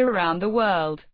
around the world.